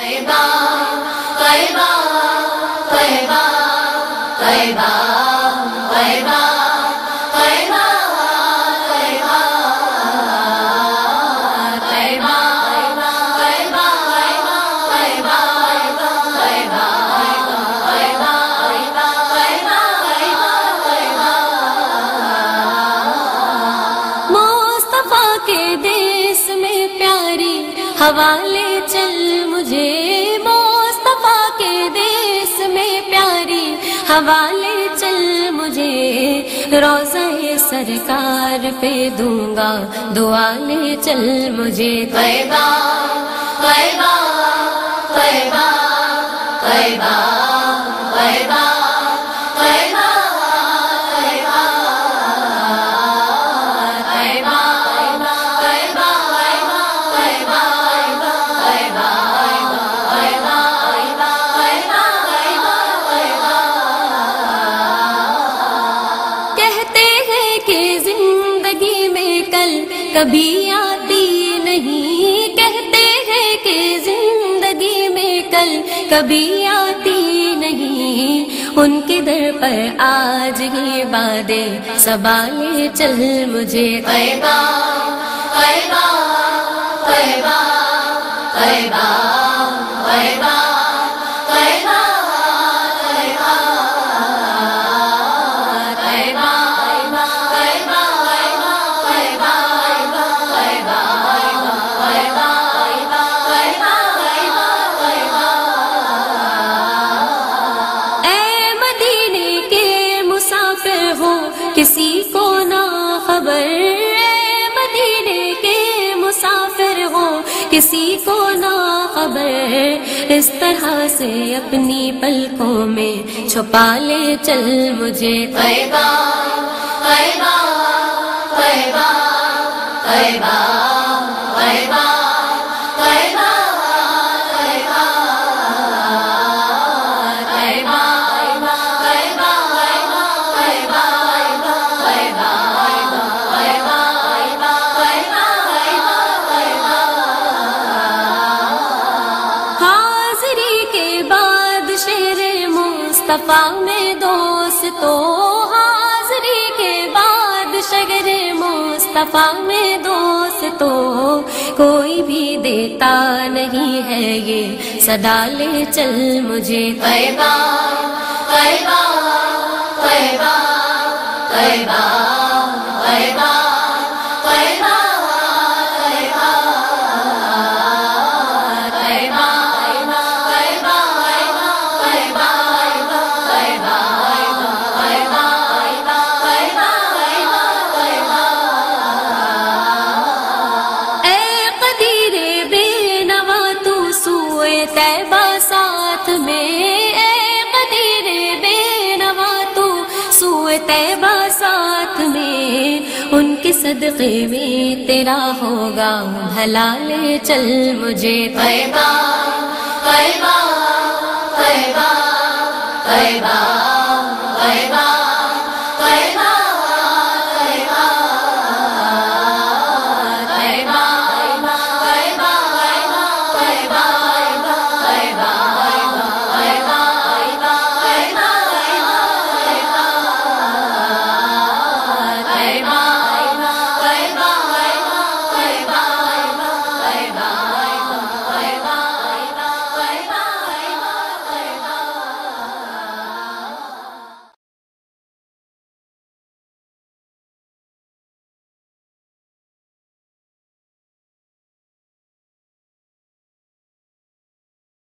طیبہ کے میں پیاری حوالے مجھے مصطفیٰ کے دیس میں پیاری حوالے چل مجھے روزہ سرکار پہ دوں گا دعا لے چل مجھے۔ طیبہ طیبہ طیبہ طیبہ طیبہ کبھی آتی نہیں، کہتے ہیں کہ زندگی میں کل کبھی آتی نہیں۔ ان کے در پر آج ہی بادے سوالے چل مجھے۔ طیبہ طیبہ طیبہ طیبہ طیبہ کسی کو نہ خبر مدینے کے مسافر ہو کسی کو نہ خبر اس طرح سے اپنی پلکوں میں چھپا لے چل مجھے۔ طیبہ طیبہ طیبہ طیبہ طیبہ مصطفیٰ میں دوست تو حاضری کے بعد شگر مصطفیٰ میں دوست تو کوئی بھی دیتا نہیں ہے یہ صدا، لے چل مجھے۔ طیبہ طیبہ طیبہ طیبہ طیبہ طیبہ ساتھ میں، اے قدیر بے نوا تو سوئے طیبہ ساتھ میں۔ ان کے صدقے میں تیرا ہوگا، بھلا لے چل مجھے۔ طیبہ طیبہ طیبہ طیبہ طیبہ۔